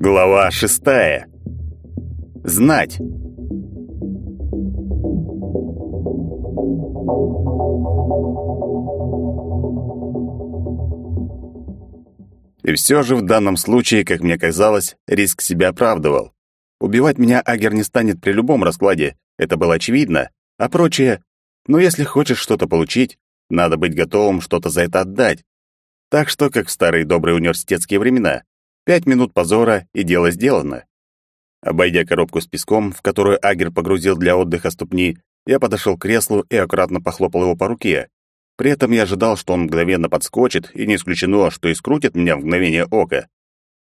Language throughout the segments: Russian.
Глава шестая. Знать. И все же в данном случае, как мне казалось, риск себя оправдывал. Убивать меня Агер не станет при любом раскладе, это было очевидно, а прочее... Но если хочешь что-то получить, надо быть готовым что-то за это отдать. Так что, как в старые добрые университетские времена, пять минут позора и дело сделано. Обойдя коробку с песком, в которую Агер погрузил для отдыха ступни, я подошел к креслу и аккуратно похлопал его по руке. При этом я ожидал, что он мгновенно подскочит, и не исключено, что и скрутит меня в мгновение ока.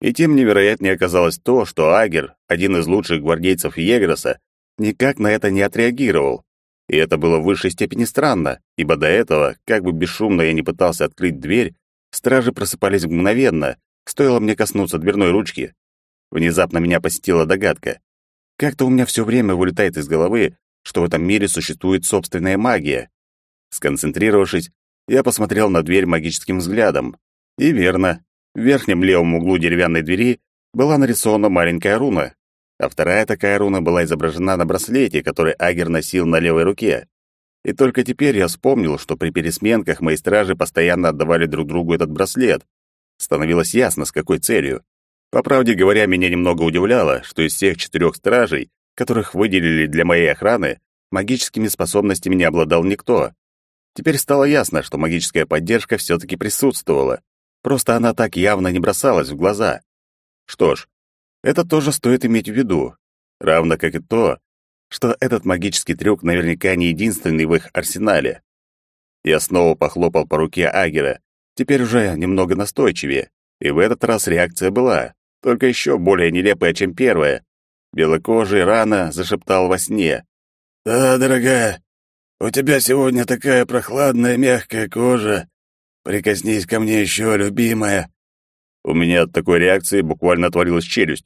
И тем невероятнее оказалось то, что Агер, один из лучших гвардейцев Егроса, никак на это не отреагировал. И это было в высшей степени странно, ибо до этого, как бы бесшумно я не пытался открыть дверь, стражи просыпались мгновенно, стоило мне коснуться дверной ручки. Внезапно меня посетила догадка. Как-то у меня все время вылетает из головы, что в этом мире существует собственная магия. Сконцентрировавшись, я посмотрел на дверь магическим взглядом. И верно, в верхнем левом углу деревянной двери была нарисована маленькая руна, а вторая такая руна была изображена на браслете, который Агер носил на левой руке. И только теперь я вспомнил, что при пересменках мои стражи постоянно отдавали друг другу этот браслет. Становилось ясно, с какой целью. По правде говоря, меня немного удивляло, что из всех четырех стражей, которых выделили для моей охраны, магическими способностями не обладал никто. Теперь стало ясно, что магическая поддержка все-таки присутствовала. Просто она так явно не бросалась в глаза. Что ж, это тоже стоит иметь в виду, равно как и то, что этот магический трюк наверняка не единственный в их арсенале. Я снова похлопал по руке Агера, теперь уже немного настойчивее, и в этот раз реакция была, только еще более нелепая, чем первая. Белокожий рано зашептал во сне. «Да, дорогая, у тебя сегодня такая прохладная мягкая кожа. Прикоснись ко мне еще, любимая. У меня от такой реакции буквально отвалилась челюсть.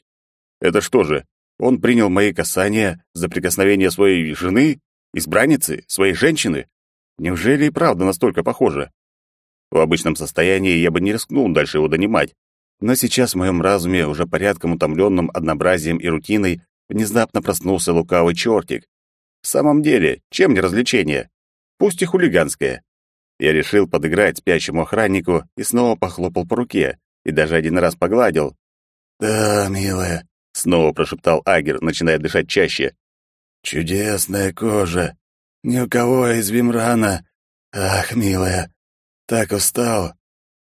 Это что же, он принял мои касания за прикосновение своей жены, избранницы, своей женщины? Неужели и правда настолько похоже? В обычном состоянии я бы не рискнул дальше его донимать. Но сейчас в моем разуме, уже порядком утомленным однообразием и рутиной, внезапно проснулся лукавый чертик. В самом деле, чем не развлечение? Пусть и хулиганское. Я решил подыграть спящему охраннику и снова похлопал по руке, и даже один раз погладил. «Да, милая», — снова прошептал Агер, начиная дышать чаще. «Чудесная кожа. Ни у кого из Вимрана. Ах, милая, так устал.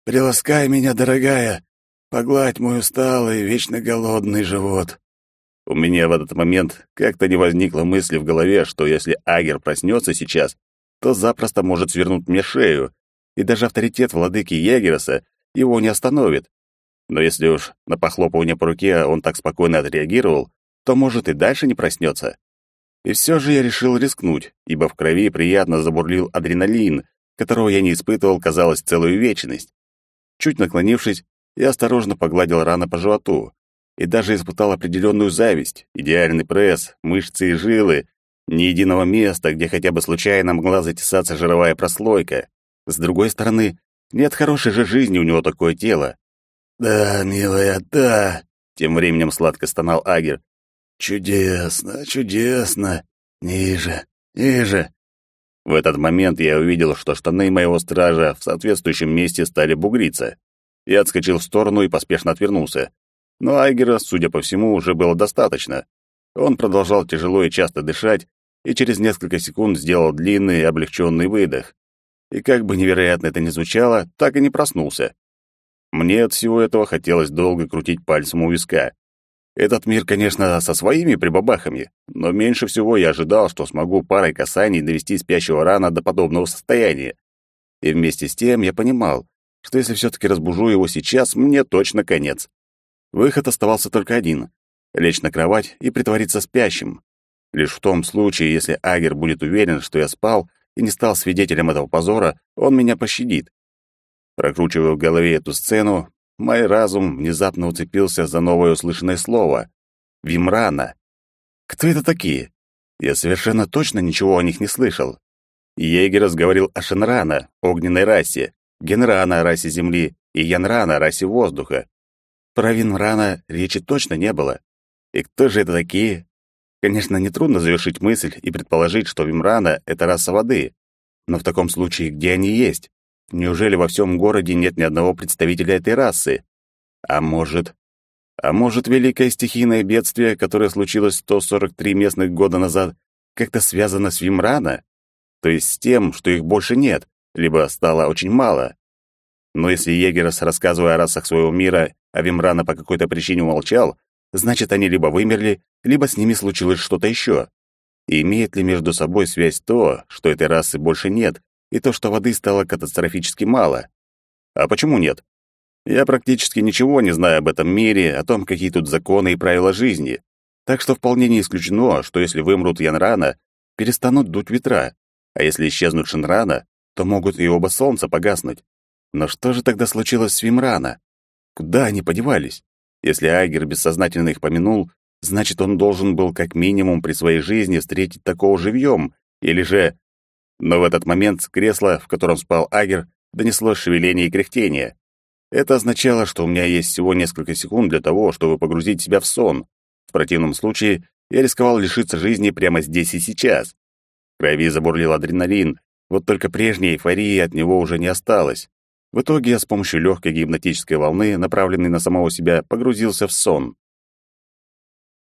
Приласкай меня, дорогая. Погладь мой усталый, вечно голодный живот». У меня в этот момент как-то не возникло мысли в голове, что если Агер проснется сейчас, то запросто может свернуть мне шею, и даже авторитет владыки Егереса его не остановит. Но если уж на похлопывание по руке он так спокойно отреагировал, то, может, и дальше не проснется. И все же я решил рискнуть, ибо в крови приятно забурлил адреналин, которого я не испытывал, казалось, целую вечность. Чуть наклонившись, я осторожно погладил раны по животу и даже испытал определенную зависть. Идеальный пресс, мышцы и жилы, ни единого места, где хотя бы случайно могла затесаться жировая прослойка. С другой стороны, нет хорошей же жизни у него такое тело. «Да, милая, да!» — тем временем сладко стонал Агер. «Чудесно, чудесно! Ниже, ниже!» В этот момент я увидел, что штаны моего стража в соответствующем месте стали бугриться. Я отскочил в сторону и поспешно отвернулся. Но Айгера, судя по всему, уже было достаточно. Он продолжал тяжело и часто дышать, и через несколько секунд сделал длинный и облегченный выдох. И как бы невероятно это ни звучало, так и не проснулся. Мне от всего этого хотелось долго крутить пальцем у виска. Этот мир, конечно, со своими прибабахами, но меньше всего я ожидал, что смогу парой касаний довести спящего рана до подобного состояния. И вместе с тем я понимал, что если все-таки разбужу его сейчас, мне точно конец. Выход оставался только один — лечь на кровать и притвориться спящим. Лишь в том случае, если Агер будет уверен, что я спал и не стал свидетелем этого позора, он меня пощадит. Прокручивая в голове эту сцену, мой разум внезапно уцепился за новое услышанное слово — «Вимрана». Кто это такие? Я совершенно точно ничего о них не слышал. Егерас говорил о Шенрана, огненной расе, Генрана, расе земли, и Янрана, расе воздуха. Про Винрана речи точно не было. И кто же это такие? Конечно, нетрудно завершить мысль и предположить, что Вимрана — это раса воды. Но в таком случае где они есть? Неужели во всем городе нет ни одного представителя этой расы? А может... А может, великое стихийное бедствие, которое случилось 143 местных года назад, как-то связано с Вимрана? То есть с тем, что их больше нет, либо стало очень мало? Но если Егерас, рассказывая о расах своего мира, а Вимрана по какой-то причине умолчал, значит, они либо вымерли, либо с ними случилось что-то еще. И имеет ли между собой связь то, что этой расы больше нет, и то, что воды стало катастрофически мало? А почему нет? Я практически ничего не знаю об этом мире, о том, какие тут законы и правила жизни. Так что вполне не исключено, что если вымрут Янрана, перестанут дуть ветра, а если исчезнут Шинрана, то могут и оба солнца погаснуть. Но что же тогда случилось с Вимрана? Куда они подевались? Если Айгер бессознательно их помянул, значит, он должен был как минимум при своей жизни встретить такого живьем, или же... Но в этот момент с кресла, в котором спал Агер, донеслось шевеление и кряхтение. Это означало, что у меня есть всего несколько секунд для того, чтобы погрузить себя в сон. В противном случае я рисковал лишиться жизни прямо здесь и сейчас. В крови забурлил адреналин, вот только прежней эйфории от него уже не осталось. В итоге я с помощью легкой гипнотической волны, направленной на самого себя, погрузился в сон.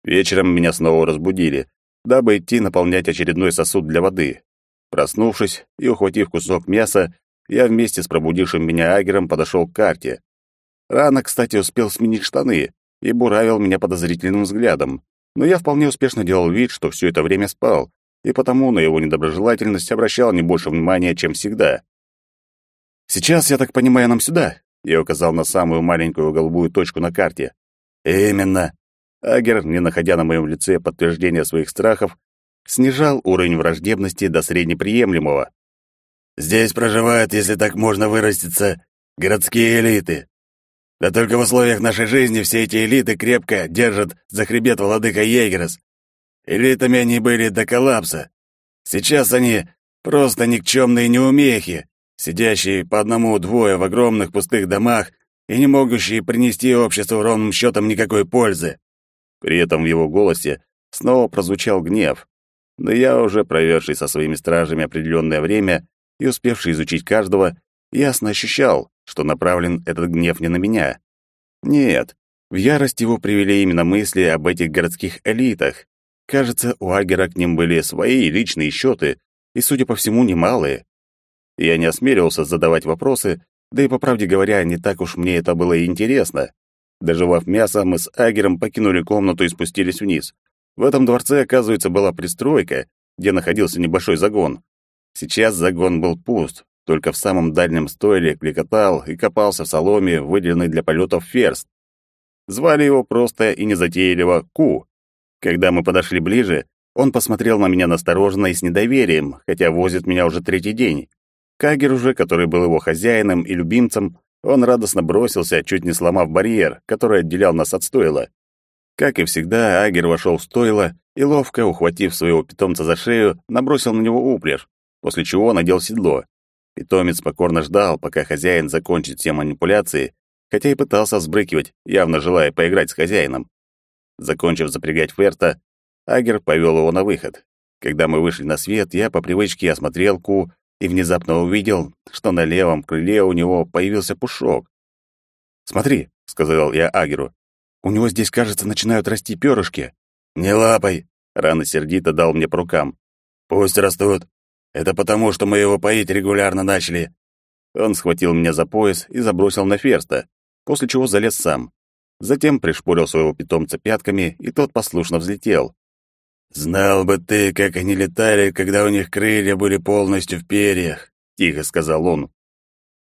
Вечером меня снова разбудили, дабы идти наполнять очередной сосуд для воды. Проснувшись и ухватив кусок мяса, я вместе с пробудившим меня Агером подошел к карте. Рано, кстати, успел сменить штаны и буравил меня подозрительным взглядом, но я вполне успешно делал вид, что все это время спал, и потому на его недоброжелательность обращал не больше внимания, чем всегда. «Сейчас, я так понимаю, нам сюда?» Я указал на самую маленькую голубую точку на карте. «Именно». Агер, не находя на моем лице подтверждения своих страхов, снижал уровень враждебности до среднеприемлемого. Здесь проживают, если так можно выразиться, городские элиты. Да только в условиях нашей жизни все эти элиты крепко держат за хребет владыка Егерас. Элитами они были до коллапса. Сейчас они просто никчемные неумехи, сидящие по одному-двое в огромных пустых домах и не могущие принести обществу ровным счетом никакой пользы. При этом в его голосе снова прозвучал гнев. Но я, уже проведший со своими стражами определенное время, и успевший изучить каждого, ясно ощущал, что направлен этот гнев не на меня. Нет, в ярость его привели именно мысли об этих городских элитах. Кажется, у Агера к ним были свои личные счеты, и, судя по всему, немалые. Я не осмеливался задавать вопросы, да и, по правде говоря, не так уж мне это было и интересно. Доживав мясо, мы с Агером покинули комнату и спустились вниз. В этом дворце, оказывается, была пристройка, где находился небольшой загон. Сейчас загон был пуст, только в самом дальнем стойле кликотал и копался в соломе, выделенной для полетов ферст. Звали его просто и незатейливо Ку. Когда мы подошли ближе, он посмотрел на меня настороженно и с недоверием, хотя возит меня уже третий день. Кагер уже, который был его хозяином и любимцем, он радостно бросился, чуть не сломав барьер, который отделял нас от стойла. Как и всегда, Агер вошел в стойло и, ловко ухватив своего питомца за шею, набросил на него упряжь, после чего надел седло. Питомец покорно ждал, пока хозяин закончит все манипуляции, хотя и пытался сбрыкивать, явно желая поиграть с хозяином. Закончив запрягать Ферта, Агер повел его на выход. Когда мы вышли на свет, я по привычке осмотрел Ку и внезапно увидел, что на левом крыле у него появился пушок. «Смотри», — сказал я Агеру, — «у него здесь, кажется, начинают расти перышки». «Не лапай», — рано сердито дал мне по рукам. «Пусть растут. Это потому, что мы его поить регулярно начали. Он схватил меня за пояс и забросил на ферста, после чего залез сам. Затем пришпорил своего питомца пятками, и тот послушно взлетел. «Знал бы ты, как они летали, когда у них крылья были полностью в перьях», — тихо сказал он.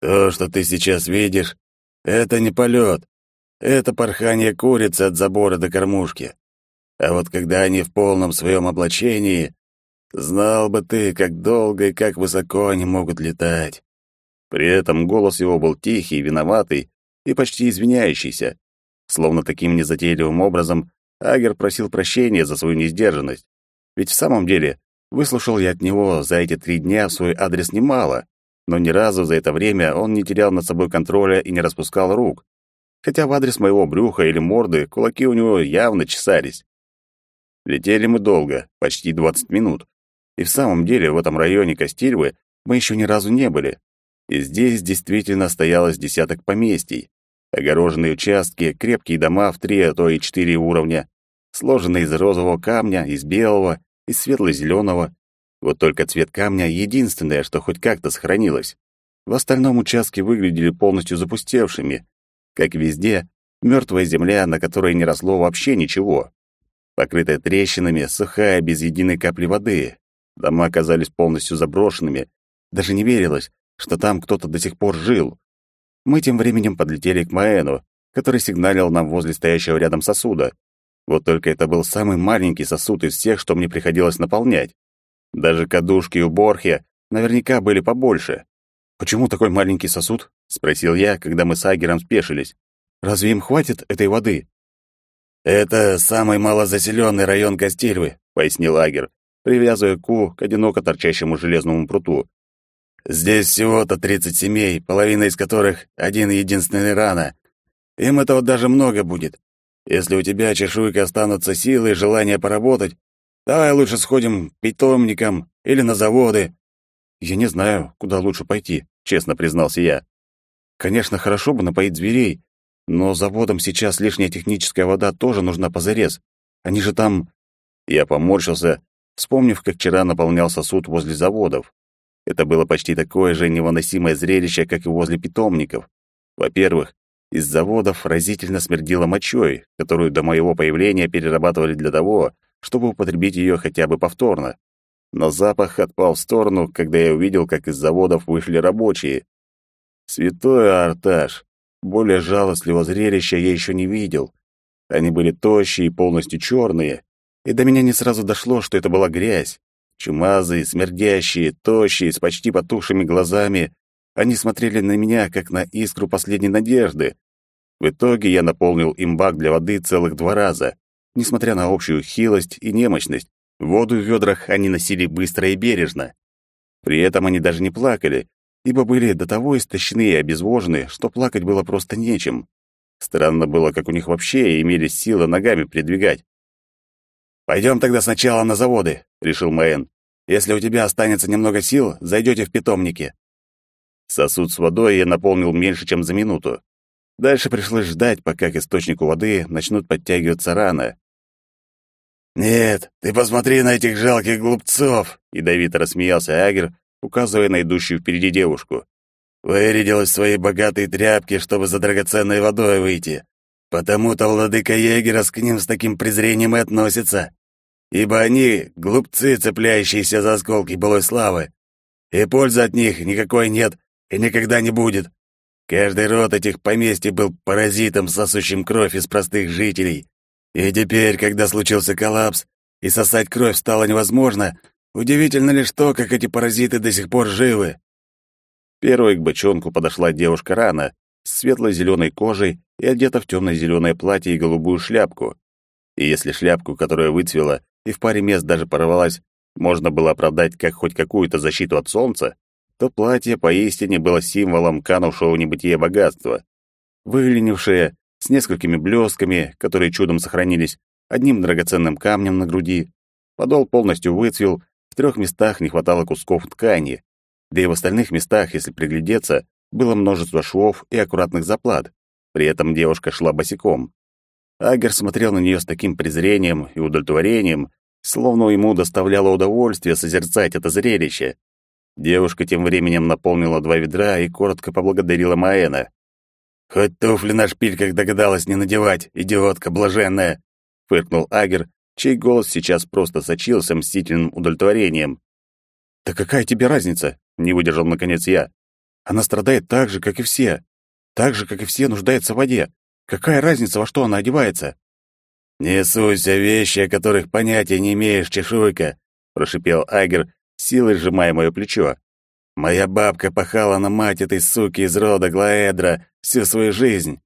«То, что ты сейчас видишь, это не полет. Это порхание курицы от забора до кормушки. А вот когда они в полном своем облачении, Знал бы ты, как долго и как высоко они могут летать. При этом голос его был тихий, виноватый и почти извиняющийся. Словно таким незатейливым образом Агер просил прощения за свою несдержанность. Ведь в самом деле, выслушал я от него за эти три дня свой адрес немало, но ни разу за это время он не терял над собой контроля и не распускал рук. Хотя в адрес моего брюха или морды кулаки у него явно чесались. Летели мы долго, почти 20 минут. И в самом деле в этом районе Костильвы мы еще ни разу не были. И здесь действительно стоялось десяток поместий. Огороженные участки, крепкие дома в три, а то и четыре уровня, сложенные из розового камня, из белого, из светло-зеленого. Вот только цвет камня единственное, что хоть как-то сохранилось. В остальном участки выглядели полностью запустевшими. Как везде, мертвая земля, на которой не росло вообще ничего. Покрытая трещинами, сухая, без единой капли воды. Дома оказались полностью заброшенными. Даже не верилось, что там кто-то до сих пор жил. Мы тем временем подлетели к Маэну, который сигналил нам возле стоящего рядом сосуда. Вот только это был самый маленький сосуд из всех, что мне приходилось наполнять. Даже кадушки у Борхе наверняка были побольше. «Почему такой маленький сосуд?» — спросил я, когда мы с Агером спешились. «Разве им хватит этой воды?» «Это самый малозаселенный район Костильвы», — пояснил Агер, привязывая Ку к одиноко торчащему железному пруту. Здесь всего-то тридцать семей, половина из которых один единственный рана. Им этого даже много будет. Если у тебя, чешуйка, останутся силы и желание поработать, давай лучше сходим к питомникам или на заводы. Я не знаю, куда лучше пойти, честно признался я. Конечно, хорошо бы напоить зверей, но заводам сейчас лишняя техническая вода тоже нужна позарез. Они же там... Я поморщился, вспомнив, как вчера наполнял сосуд возле заводов. Это было почти такое же невыносимое зрелище, как и возле питомников. Во-первых, из заводов разительно смердило мочой, которую до моего появления перерабатывали для того, чтобы употребить ее хотя бы повторно. Но запах отпал в сторону, когда я увидел, как из заводов вышли рабочие. Святой Арташ! Более жалостливого зрелища я еще не видел. Они были тощие и полностью черные, и до меня не сразу дошло, что это была грязь. Чумазые, смердящие, тощие, с почти потухшими глазами, они смотрели на меня, как на искру последней надежды. В итоге я наполнил им бак для воды целых два раза. Несмотря на общую хилость и немощность, воду в ведрах они носили быстро и бережно. При этом они даже не плакали, ибо были до того истощены и обезвожены, что плакать было просто нечем. Странно было, как у них вообще имелись силы ногами передвигать. «Пойдем тогда сначала на заводы», — решил Мэйн. «Если у тебя останется немного сил, зайдете в питомники». Сосуд с водой я наполнил меньше, чем за минуту. Дальше пришлось ждать, пока к источнику воды начнут подтягиваться раны. «Нет, ты посмотри на этих жалких глупцов!» — ядовито рассмеялся Агер, указывая на идущую впереди девушку. «Вырядилась в свои богатые тряпки, чтобы за драгоценной водой выйти. Потому-то владыка Егерас к ним с таким презрением и относится ибо они — глупцы, цепляющиеся за осколки былой славы, и пользы от них никакой нет и никогда не будет. Каждый род этих поместий был паразитом, сосущим кровь из простых жителей. И теперь, когда случился коллапс, и сосать кровь стало невозможно, удивительно лишь то, как эти паразиты до сих пор живы. Первой к бочонку подошла девушка рано, с светло-зеленой кожей и одета в темно-зеленое платье и голубую шляпку. И если шляпку, которая выцвела, и в паре мест даже порвалась, можно было оправдать как хоть какую-то защиту от солнца, то платье поистине было символом канувшего в небытие богатства. Выленившее, с несколькими блесками, которые чудом сохранились, одним драгоценным камнем на груди. Подол полностью выцвел, в трех местах не хватало кусков ткани, да и в остальных местах, если приглядеться, было множество швов и аккуратных заплат. При этом девушка шла босиком. Агер смотрел на нее с таким презрением и удовлетворением, словно ему доставляло удовольствие созерцать это зрелище. Девушка тем временем наполнила два ведра и коротко поблагодарила Маэна. «Хоть туфли на шпильках догадалась не надевать, идиотка блаженная!» — фыркнул Агер, чей голос сейчас просто сочился мстительным удовлетворением. «Да какая тебе разница?» — не выдержал наконец я. «Она страдает так же, как и все. Так же, как и все, нуждается в воде. Какая разница, во что она одевается? «Не суйся вещи, о которых понятия не имеешь, чешуйка», — прошипел Агер, силой сжимая мое плечо. «Моя бабка пахала на мать этой суки из рода Глаэдра всю свою жизнь.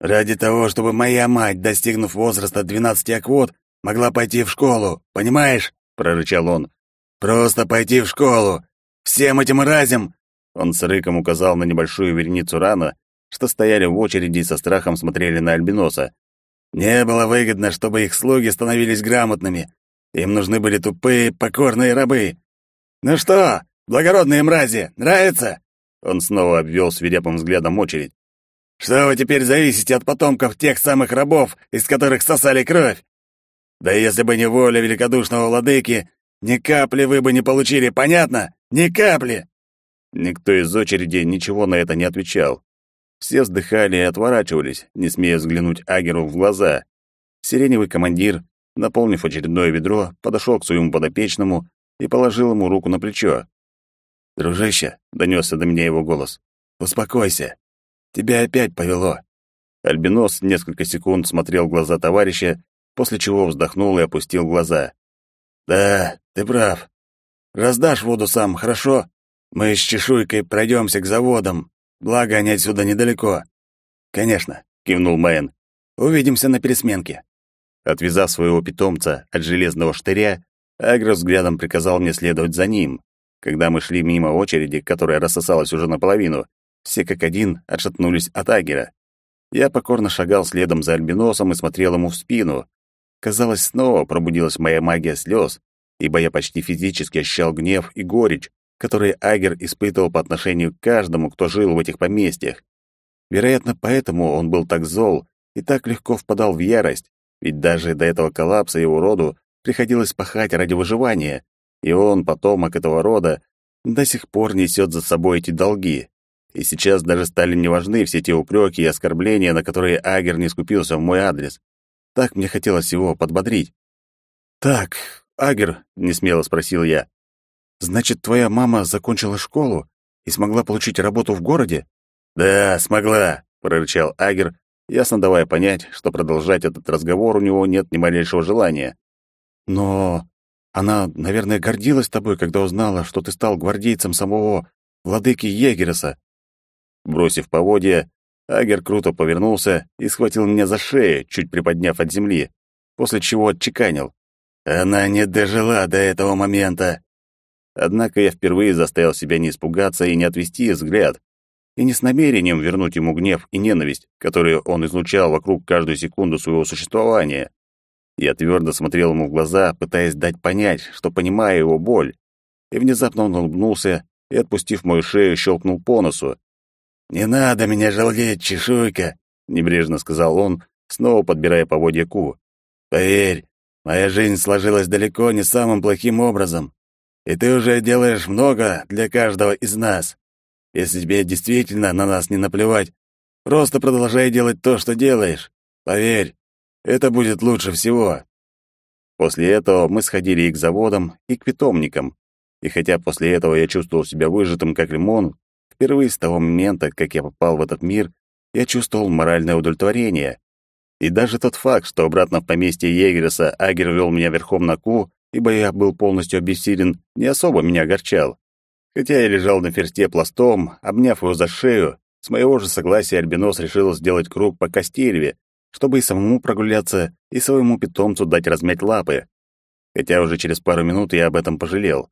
Ради того, чтобы моя мать, достигнув возраста двенадцати аквот, могла пойти в школу, понимаешь?» прорычал он. «Просто пойти в школу! Всем этим разем!» Он с рыком указал на небольшую вереницу рана, что стояли в очереди и со страхом смотрели на альбиноса. «Не было выгодно, чтобы их слуги становились грамотными. Им нужны были тупые, покорные рабы. Ну что, благородные мрази, нравится?» Он снова обвел свирепым взглядом очередь. «Что вы теперь зависите от потомков тех самых рабов, из которых сосали кровь? Да если бы не воля великодушного владыки, ни капли вы бы не получили, понятно? Ни капли!» Никто из очереди ничего на это не отвечал. Все вздыхали и отворачивались, не смея взглянуть Агеру в глаза. Сиреневый командир, наполнив очередное ведро, подошел к своему подопечному и положил ему руку на плечо. «Дружище», — донесся до меня его голос, — «успокойся. Тебя опять повело». Альбинос несколько секунд смотрел в глаза товарища, после чего вздохнул и опустил глаза. «Да, ты прав. Раздашь воду сам, хорошо? Мы с чешуйкой пройдемся к заводам, благо они отсюда недалеко». «Конечно», — кивнул Мэн. «Увидимся на пересменке». Отвязав своего питомца от железного штыря, Агро взглядом приказал мне следовать за ним. Когда мы шли мимо очереди, которая рассосалась уже наполовину, все как один отшатнулись от Агера. Я покорно шагал следом за альбиносом и смотрел ему в спину. Казалось, снова пробудилась моя магия слез, ибо я почти физически ощущал гнев и горечь, которые Агер испытывал по отношению к каждому, кто жил в этих поместьях. Вероятно, поэтому он был так зол и так легко впадал в ярость, ведь даже до этого коллапса его роду приходилось пахать ради выживания, и он, потомок этого рода, до сих пор несет за собой эти долги. И сейчас даже стали неважны все те упреки и оскорбления, на которые Агер не скупился в мой адрес. Так мне хотелось его подбодрить. «Так, Агер», — несмело спросил я, — «значит, твоя мама закончила школу и смогла получить работу в городе?» «Да, смогла», — прорычал Агер, ясно давая понять, что продолжать этот разговор у него нет ни малейшего желания. «Но она, наверное, гордилась тобой, когда узнала, что ты стал гвардейцем самого владыки Егереса». Бросив поводья, Агер круто повернулся и схватил меня за шею, чуть приподняв от земли, после чего отчеканил. «Она не дожила до этого момента!» Однако я впервые заставил себя не испугаться и не отвести взгляд, и не с намерением вернуть ему гнев и ненависть, которые он излучал вокруг каждую секунду своего существования. Я твердо смотрел ему в глаза, пытаясь дать понять, что понимаю его боль, и внезапно он улыбнулся и, отпустив мою шею, щелкнул по носу, «Не надо меня жалеть, чешуйка», — небрежно сказал он, снова подбирая поводья Ку. «Поверь, моя жизнь сложилась далеко не самым плохим образом, и ты уже делаешь много для каждого из нас. Если тебе действительно на нас не наплевать, просто продолжай делать то, что делаешь. Поверь, это будет лучше всего». После этого мы сходили и к заводам, и к питомникам. И хотя после этого я чувствовал себя выжатым, как лимон, Впервые с того момента, как я попал в этот мир, я чувствовал моральное удовлетворение. И даже тот факт, что обратно в поместье Егереса Агер вел меня верхом на ку, ибо я был полностью обессилен, не особо меня огорчал. Хотя я лежал на ферсте пластом, обняв его за шею, с моего же согласия Альбинос решил сделать круг по Костереве, чтобы и самому прогуляться, и своему питомцу дать размять лапы. Хотя уже через пару минут я об этом пожалел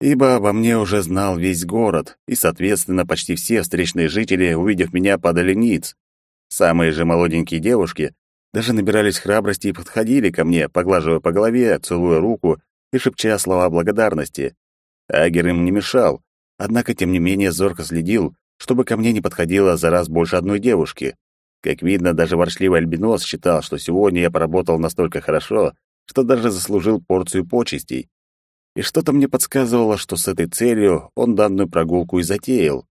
ибо обо мне уже знал весь город, и, соответственно, почти все встречные жители, увидев меня, падали ниц. Самые же молоденькие девушки даже набирались храбрости и подходили ко мне, поглаживая по голове, целуя руку и шепча слова благодарности. Агер им не мешал, однако, тем не менее, зорко следил, чтобы ко мне не подходило за раз больше одной девушки. Как видно, даже ворчливый альбинос считал, что сегодня я поработал настолько хорошо, что даже заслужил порцию почестей и что-то мне подсказывало, что с этой целью он данную прогулку и затеял.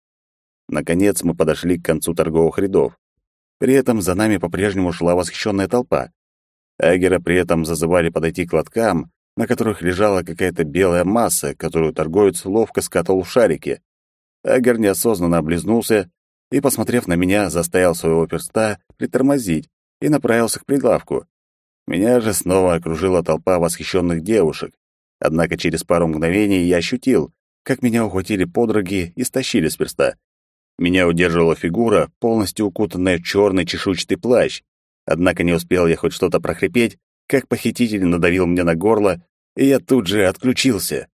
Наконец мы подошли к концу торговых рядов. При этом за нами по-прежнему шла восхищенная толпа. Агера при этом зазывали подойти к лоткам, на которых лежала какая-то белая масса, которую торговец ловко скатал в шарики. Агер неосознанно облизнулся и, посмотрев на меня, заставил своего перста притормозить и направился к прилавку. Меня же снова окружила толпа восхищенных девушек. Однако через пару мгновений я ощутил, как меня ухватили подруги и стащили с перста. Меня удерживала фигура, полностью укутанная в черный чешуйчатый плащ. Однако не успел я хоть что-то прохрипеть, как похититель надавил мне на горло и я тут же отключился.